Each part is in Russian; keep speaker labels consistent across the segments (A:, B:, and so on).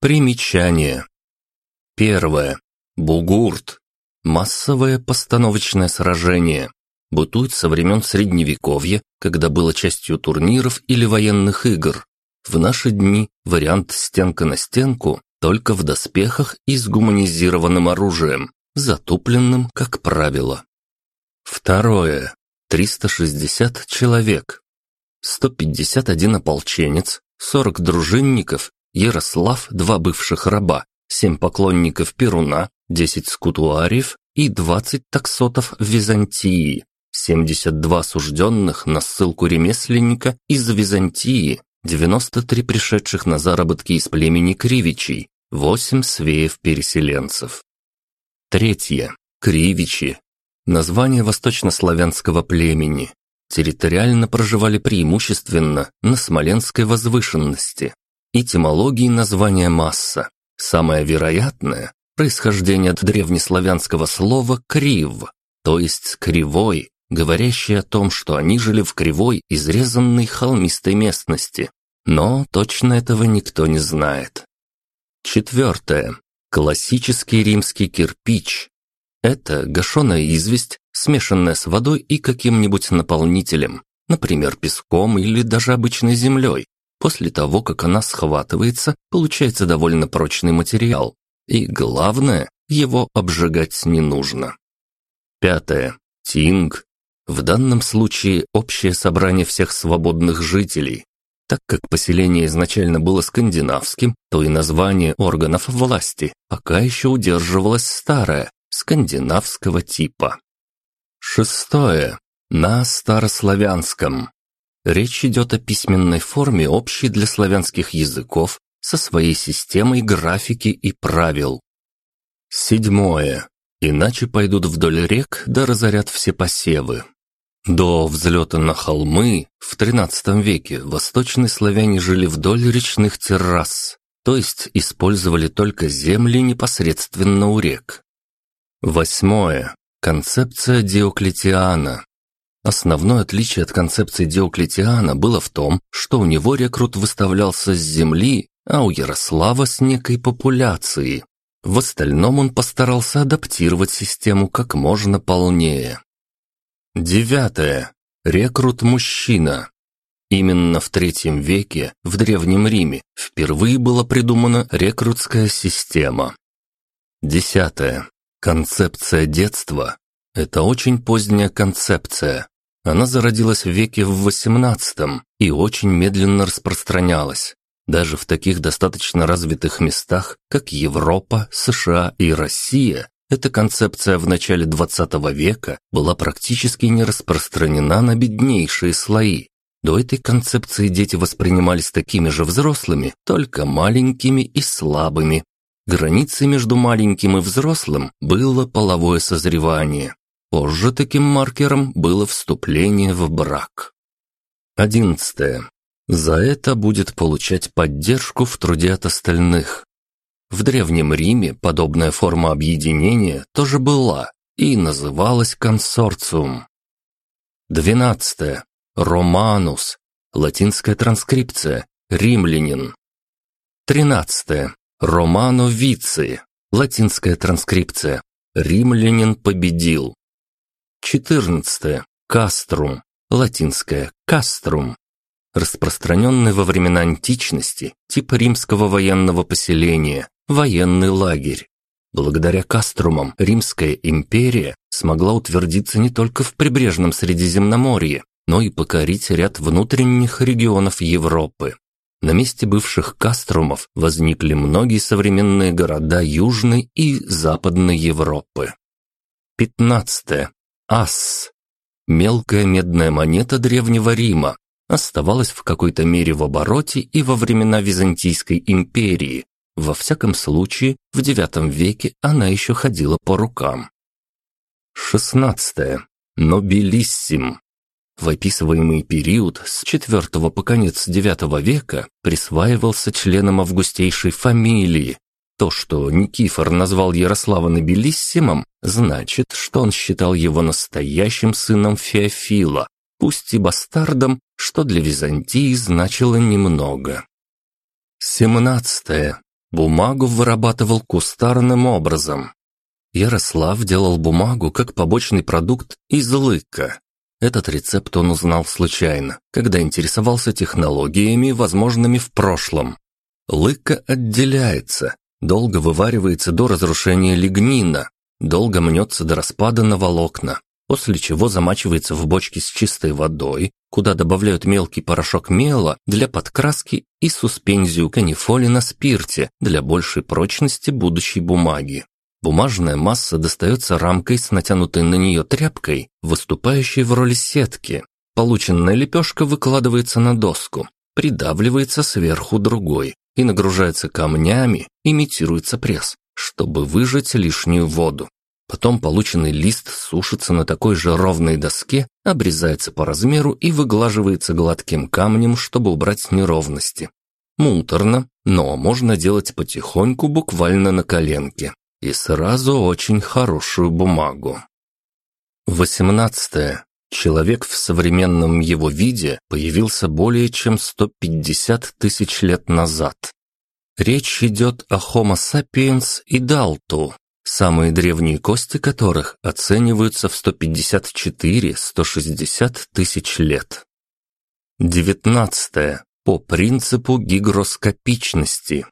A: Примечание. Первое. Бугурт. Массовое постановочное сражение. Бытует со времен Средневековья, когда было частью турниров или военных игр. В наши дни вариант стенка на стенку только в доспехах и с гуманизированным оружием, затупленным, как правило. Второе. 360 человек. 151 ополченец, 40 дружинников, Ярослав, два бывших раба, 7 поклонников Перуна, 10 скутуариев и 20 таксотов в Византии, 72 осужденных на ссылку ремесленника из Византии, 93 пришедших на заработки из племени Кривичей, 8 свеев-переселенцев. Третье. Кривичи. Название восточнославянского племени. Территориально проживали преимущественно на Смоленской возвышенности. Этимологии названия масса. Самое вероятное – происхождение от древнеславянского слова «крив», то есть «кривой», говорящий о том, что они жили в кривой, изрезанной холмистой местности. Но точно этого никто не знает. Четвертое. Классический римский кирпич. Это гашеная известь, смешанная с водой и каким-нибудь наполнителем, например, песком или даже обычной землей. После того, как она схватывается, получается довольно прочный материал. И главное, его обжигать не нужно. Пятое. Тинг. В данном случае общее собрание всех свободных жителей, так как поселение изначально было скандинавским, то и название органов власти пока еще удерживалось старое, скандинавского типа. Шестое. На старославянском. Речь идет о письменной форме, общей для славянских языков, со своей системой графики и правил. Седьмое. Иначе пойдут вдоль рек, да разорят все посевы. До взлета на холмы в XIII веке восточные славяне жили вдоль речных террас, то есть использовали только земли непосредственно у рек. Восьмое. Концепция Диоклетиана. Основное отличие от концепции Диоклетиана было в том, что у него рекрут выставлялся с земли, а у Ярослава с некой популяции. В остальном он постарался адаптировать систему как можно полнее. Девятое. Рекрут-мужчина. Именно в третьем веке в Древнем Риме впервые была придумана рекрутская система. Десятое. Концепция детства – это очень поздняя концепция. Она зародилась в веке в XVIII и очень медленно распространялась. Даже в таких достаточно развитых местах, как Европа, США и Россия, эта концепция в начале 20 века была практически не распространена на беднейшие слои. До этой концепции дети воспринимались такими же взрослыми, только маленькими и слабыми. Границей между маленьким и взрослым было половое созревание. Позже таким маркером было вступление в брак. Одиннадцатое. За это будет получать поддержку в труде от остальных. В Древнем Риме подобная форма объединения тоже была и называлась консорциум. 12. Романус. Латинская транскрипция. Римлянин. 13. Романо Вици. Латинская транскрипция. Римлянин победил. 14. Каструм. Латинская каструм распространенный во времена античности, типа римского военного поселения, военный лагерь. Благодаря каструмам Римская империя смогла утвердиться не только в прибрежном Средиземноморье, но и покорить ряд внутренних регионов Европы. На месте бывших каструмов возникли многие современные города Южной и Западной Европы. 15. Ас. Мелкая медная монета Древнего Рима, оставалась в какой-то мере в обороте и во времена Византийской империи. Во всяком случае, в IX веке она еще ходила по рукам. 16. Нобилиссим. В описываемый период с IV по конец IX века присваивался членам августейшей фамилии. То, что Никифор назвал Ярослава Нобилиссимом, значит, что он считал его настоящим сыном Феофила, пусть и бастардом, что для Византии значило немного. 17. Бумагу вырабатывал кустарным образом. Ярослав делал бумагу как побочный продукт из лыка. Этот рецепт он узнал случайно, когда интересовался технологиями, возможными в прошлом. Лыка отделяется, долго вываривается до разрушения лигнина, долго мнется до распада на волокна, после чего замачивается в бочке с чистой водой, куда добавляют мелкий порошок мела для подкраски и суспензию канифоли на спирте для большей прочности будущей бумаги. Бумажная масса достается рамкой с натянутой на нее тряпкой, выступающей в роли сетки. Полученная лепешка выкладывается на доску, придавливается сверху другой и нагружается камнями, имитируется пресс, чтобы выжать лишнюю воду. Потом полученный лист сушится на такой же ровной доске, обрезается по размеру и выглаживается гладким камнем, чтобы убрать неровности. Муторно, но можно делать потихоньку, буквально на коленке. И сразу очень хорошую бумагу. 18. Человек в современном его виде появился более чем 150 тысяч лет назад. Речь идет о Homo sapiens и Далту, самые древние кости которых оцениваются в 154-160 тысяч лет. 19. По принципу гигроскопичности.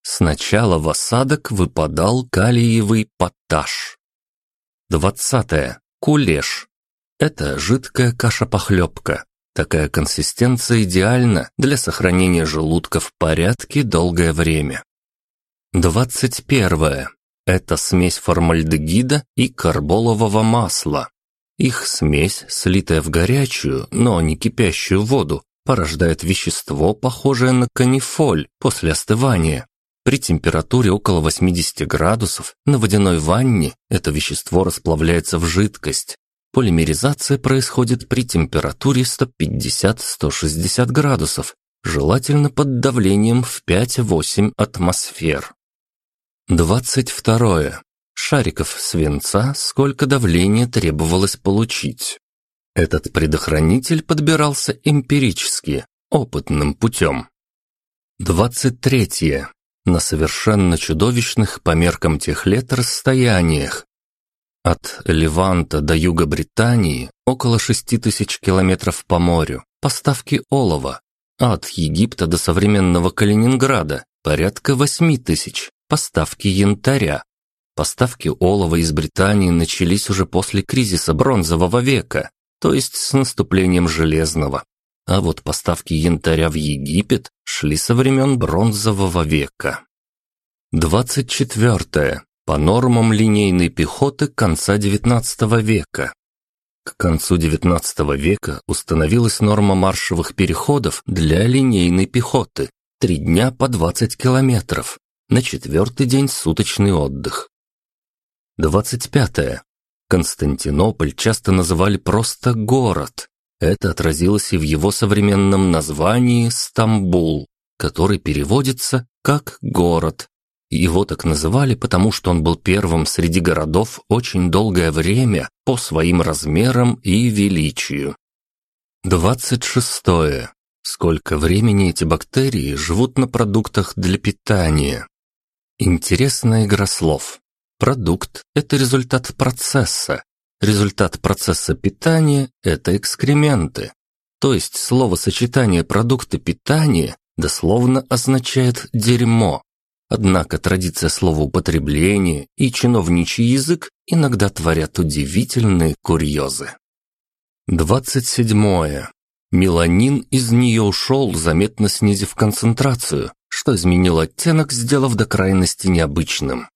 A: Сначала в осадок выпадал калиевый поташ. 20. Кулеш. Это жидкая каша-похлебка. Такая консистенция идеальна для сохранения желудка в порядке долгое время. 21. Это смесь формальдегида и карболового масла. Их смесь, слитая в горячую, но не кипящую воду, порождает вещество, похожее на канифоль после остывания. При температуре около 80 градусов на водяной ванне это вещество расплавляется в жидкость. Полимеризация происходит при температуре 150-160 градусов, желательно под давлением в 5-8 атмосфер. Двадцать второе. Шариков свинца, сколько давления требовалось получить. Этот предохранитель подбирался эмпирически, опытным путем. Двадцать третье. На совершенно чудовищных по меркам тех лет расстояниях. От Леванта до юга Британии около шести тысяч километров по морю, поставки олова, от Египта до современного Калининграда порядка восьми тысяч, поставки янтаря. Поставки олова из Британии начались уже после кризиса бронзового века, то есть с наступлением железного. А вот поставки янтаря в Египет шли со времен бронзового века. 24. По нормам линейной пехоты конца XIX века. К концу XIX века установилась норма маршевых переходов для линейной пехоты – три дня по 20 километров, на четвертый день суточный отдых. 25. Константинополь часто называли просто «город». Это отразилось и в его современном названии «Стамбул», который переводится как «город». Его так называли, потому что он был первым среди городов очень долгое время по своим размерам и величию. 26. Сколько времени эти бактерии живут на продуктах для питания? Интересная игра слов. Продукт – это результат процесса. Результат процесса питания – это экскременты. То есть словосочетание «продукты питания» дословно означает «дерьмо». Однако традиция словоупотребления и чиновничий язык иногда творят удивительные курьезы. 27. Меланин из нее ушел, заметно снизив концентрацию, что изменил оттенок, сделав до крайности необычным.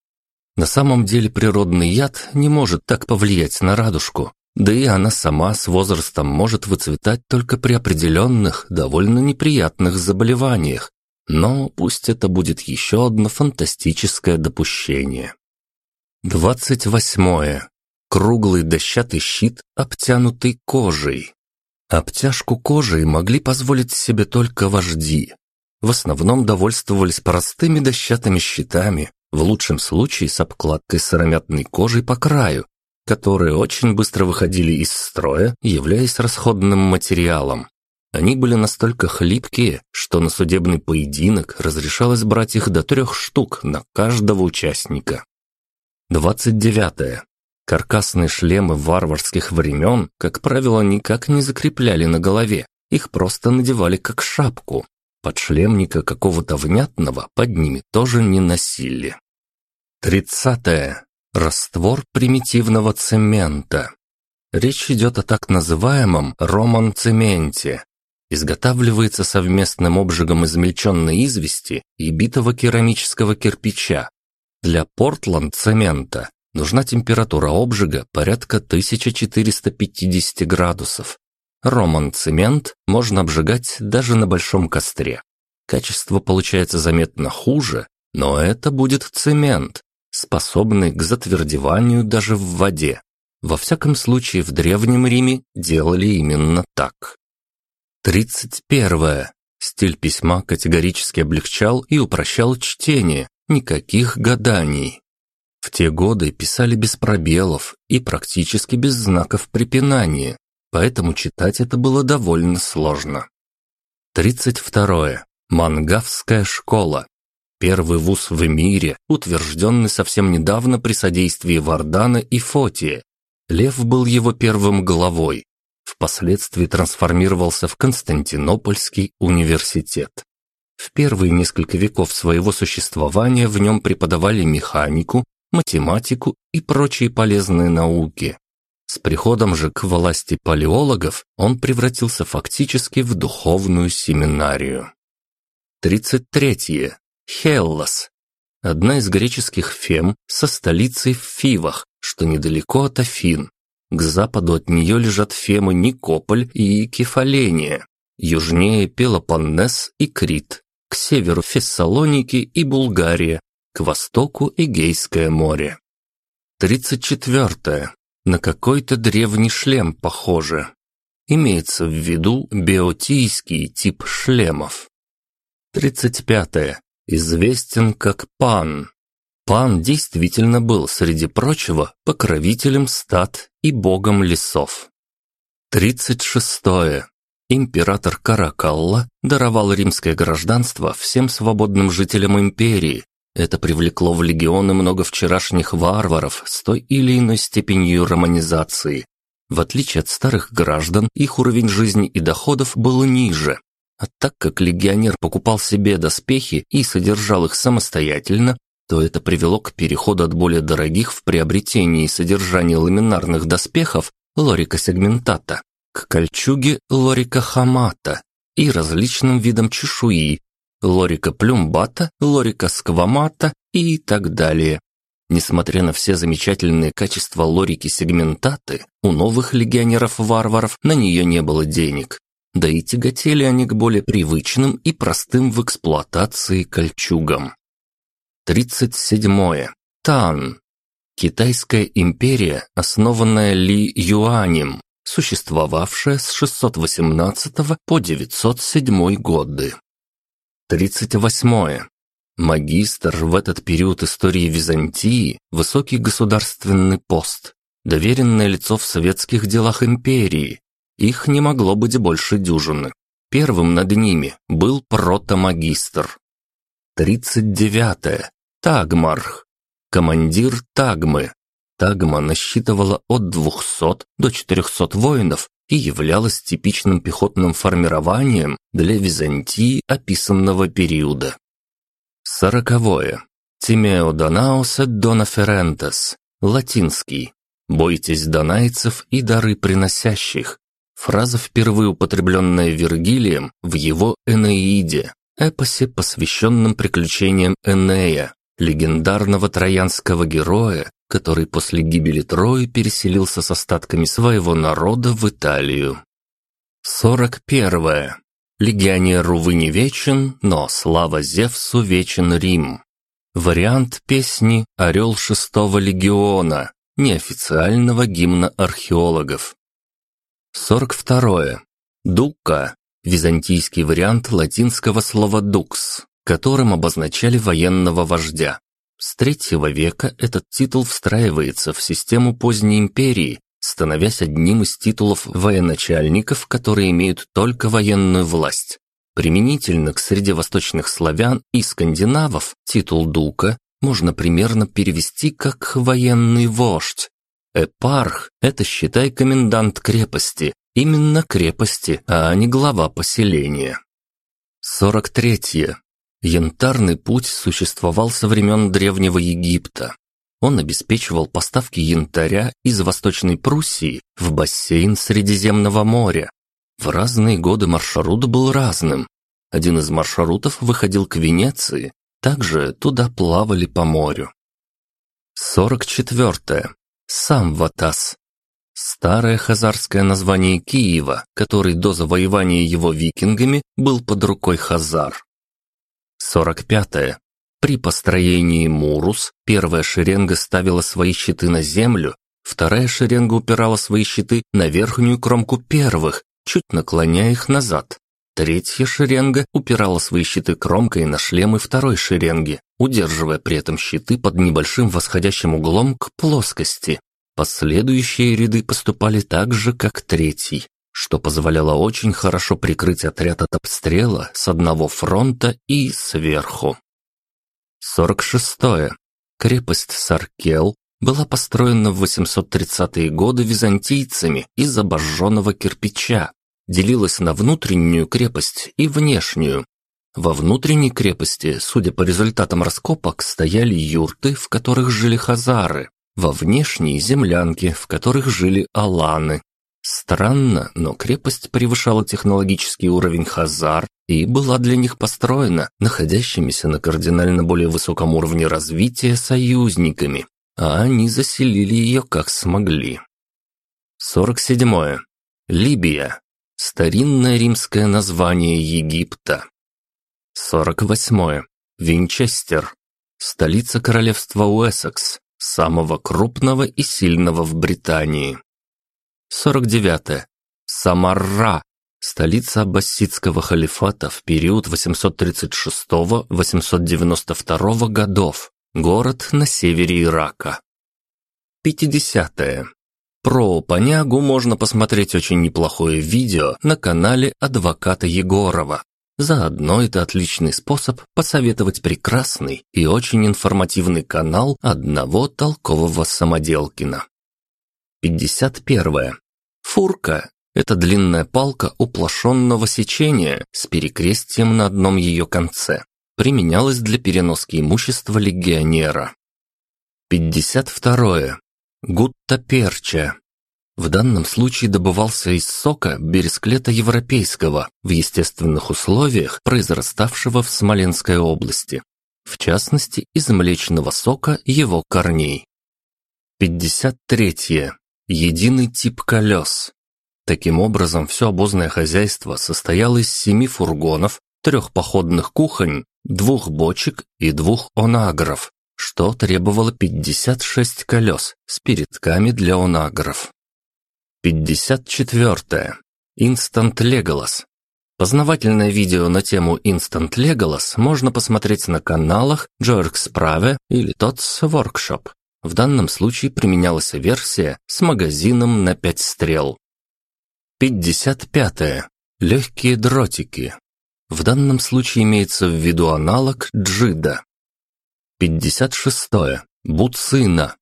A: На самом деле природный яд не может так повлиять на радужку, да и она сама с возрастом может выцветать только при определенных, довольно неприятных заболеваниях. Но пусть это будет еще одно фантастическое допущение. 28. Круглый дощатый щит, обтянутый кожей. Обтяжку кожей могли позволить себе только вожди, в основном довольствовались простыми дощатыми щитами, в лучшем случае с обкладкой сыромятной кожей по краю, которые очень быстро выходили из строя, являясь расходным материалом. Они были настолько хлипкие, что на судебный поединок разрешалось брать их до трех штук на каждого участника. 29. Каркасные шлемы варварских времен, как правило, никак не закрепляли на голове, их просто надевали как шапку. Подшлемника какого-то внятного под ними тоже не носили. 30. Раствор примитивного цемента. Речь идет о так называемом роман-цементе. Изготавливается совместным обжигом измельченной извести и битого керамического кирпича. Для портланд-цемента нужна температура обжига порядка 1450 градусов. Роман-цемент можно обжигать даже на большом костре. Качество получается заметно хуже, но это будет цемент, способный к затвердеванию даже в воде. Во всяком случае, в Древнем Риме делали именно так. 31. Стиль письма категорически облегчал и упрощал чтение, никаких гаданий. В те годы писали без пробелов и практически без знаков препинания, поэтому читать это было довольно сложно. 32. Мангавская школа. Первый вуз в мире, утвержденный совсем недавно при содействии Вардана и Фотия, Лев был его первым главой. Впоследствии трансформировался в Константинопольский университет. В первые несколько веков своего существования в нем преподавали механику, математику и прочие полезные науки. С приходом же к власти палеологов он превратился фактически в духовную семинарию. 33. Хеллос. Одна из греческих фем со столицей в Фивах, что недалеко от Афин. К западу от нее лежат Фемы Никополь и Кефаления, южнее Пелопоннес и Крит, к северу Фессалоники и Булгария, к востоку Эгейское море. 34. На какой-то древний шлем похоже. Имеется в виду биотийский тип шлемов. 35. Известен как пан. Пан действительно был, среди прочего, покровителем стад и богом лесов. 36. Император Каракалла даровал римское гражданство всем свободным жителям империи. Это привлекло в легионы много вчерашних варваров с той или иной степенью романизации. В отличие от старых граждан, их уровень жизни и доходов был ниже. А так как легионер покупал себе доспехи и содержал их самостоятельно, то это привело к переходу от более дорогих в приобретении и содержании ламинарных доспехов лорика сегментата к кольчуге лорика хамата и различным видам чешуи лорика плюмбата, лорика сквамата и так далее. Несмотря на все замечательные качества лорики сегментаты, у новых легионеров-варваров на нее не было денег. Да и тяготели они к более привычным и простым в эксплуатации кольчугам. 37. Тан. Китайская империя, основанная Ли Юанем, существовавшая с 618 по 907 годы. 38. Магистр в этот период истории Византии – высокий государственный пост, доверенное лицо в советских делах империи. Их не могло быть больше дюжины. Первым над ними был протомагистр, 39. Тагмарх. Командир Тагмы. Тагма насчитывала от 200 до 400 воинов и являлась типичным пехотным формированием для Византии описанного периода. Сороковое. Тимео et Dona Ferentes. Латинский. «Бойтесь донайцев и дары приносящих». Фраза, впервые употребленная Вергилием в его «Энеиде», эпосе, посвященном приключениям Энея, легендарного троянского героя, который после гибели Трои переселился с остатками своего народа в Италию. 41. Легионер, увы, не вечен, но слава Зевсу вечен Рим. Вариант песни «Орел шестого легиона», неофициального гимна археологов. 42. Дука византийский вариант латинского слова «дукс», которым обозначали военного вождя. С третьего века этот титул встраивается в систему поздней империи, становясь одним из титулов военачальников, которые имеют только военную власть. Применительно к среде восточных славян и скандинавов титул дука можно примерно перевести как «военный вождь». Эпарх – это, считай, комендант крепости, именно крепости, а не глава поселения. 43. Янтарный путь существовал со времен Древнего Египта. Он обеспечивал поставки янтаря из Восточной Пруссии в бассейн Средиземного моря. В разные годы маршрут был разным. Один из маршрутов выходил к Венеции, также туда плавали по морю. 44. Сам Ватас. Старое хазарское название Киева, который до завоевания его викингами был под рукой Хазар. 45. При построении Мурус первая шеренга ставила свои щиты на землю, вторая шеренга упирала свои щиты на верхнюю кромку первых, чуть наклоняя их назад. Третья шеренга упирала свои щиты кромкой на шлемы второй шеренги, удерживая при этом щиты под небольшим восходящим углом к плоскости. Последующие ряды поступали так же, как третий, что позволяло очень хорошо прикрыть отряд от обстрела с одного фронта и сверху. 46. -е. Крепость Саркел была построена в 830-е годы византийцами из обожженного кирпича, делилась на внутреннюю крепость и внешнюю. Во внутренней крепости, судя по результатам раскопок, стояли юрты, в которых жили хазары, во внешней – землянки, в которых жили аланы. Странно, но крепость превышала технологический уровень хазар и была для них построена находящимися на кардинально более высоком уровне развития союзниками, а они заселили ее как смогли. 47. Либия. Старинное римское название Египта. 48. Винчестер. Столица королевства Уэссекс, самого крупного и сильного в Британии. 49. Самарра столица аббасидского халифата в период 836-892 годов, город на севере Ирака. 50. -е. Про Панягу можно посмотреть очень неплохое видео на канале адвоката Егорова. Заодно это отличный способ посоветовать прекрасный и очень информативный канал одного толкового самоделкина. 51. Фурка это длинная палка уплощенного сечения с перекрестием на одном ее конце. Применялась для переноски имущества легионера. 52. Гутта перча. В данном случае добывался из сока бересклета европейского в естественных условиях, произраставшего в Смоленской области. В частности, из млечного сока его корней. 53. Единый тип колес. Таким образом, все обозное хозяйство состояло из семи фургонов, трех походных кухонь, двух бочек и двух онагров, что требовало 56 колес с передками для онагров. 54. Instant Legolas. Познавательное видео на тему Instant Legolas можно посмотреть на каналах Джоркс Праве или Tots Workshop. В данном случае применялась версия с магазином на 5 стрел. 55. -е. Легкие дротики. В данном случае имеется в виду аналог джида. 56. -е. Буцина.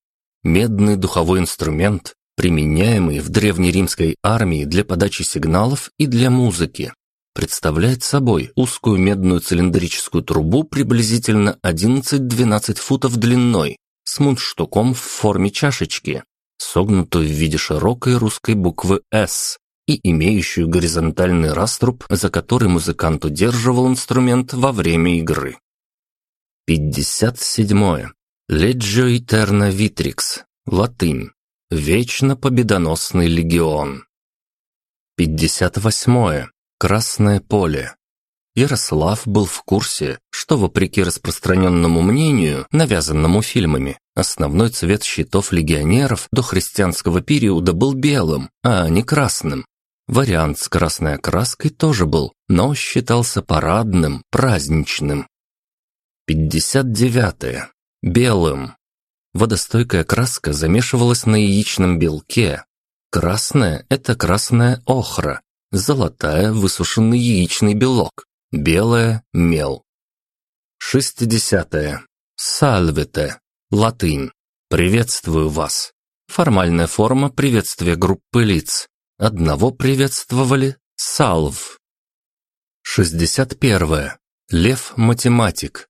A: Медный духовой инструмент, применяемый в древнеримской армии для подачи сигналов и для музыки. Представляет собой узкую медную цилиндрическую трубу приблизительно 11-12 футов длиной с мундштуком в форме чашечки, согнутую в виде широкой русской буквы «С», и имеющую горизонтальный раструб, за который музыкант удерживал инструмент во время игры. 57. Legio Eterna Vitrix. Латынь. Вечно победоносный легион. 58. Красное поле. Ярослав был в курсе, что, вопреки распространенному мнению, навязанному фильмами, основной цвет щитов легионеров до христианского периода был белым, а не красным. Вариант с красной окраской тоже был, но считался парадным, праздничным. 59. -е. Белым. Водостойкая краска замешивалась на яичном белке. Красная – это красная охра, золотая – высушенный яичный белок, белая – мел. 60. -е. Сальвете. Латынь. Приветствую вас. Формальная форма приветствия группы лиц. Одного приветствовали – салв. 61. Лев-математик.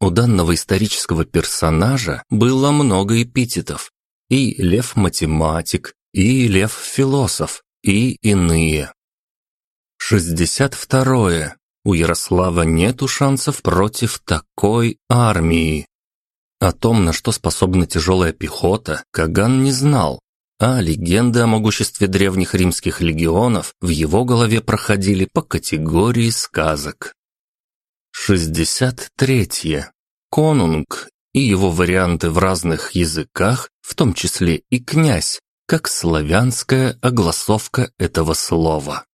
A: У данного исторического персонажа было много эпитетов. И лев-математик, и лев-философ, и иные. 62. У Ярослава нету шансов против такой армии. О том, на что способна тяжелая пехота, Каган не знал, а легенды о могуществе древних римских легионов в его голове проходили по категории сказок. 63. Конунг и его варианты в разных языках, в том числе и князь, как славянская огласовка этого слова.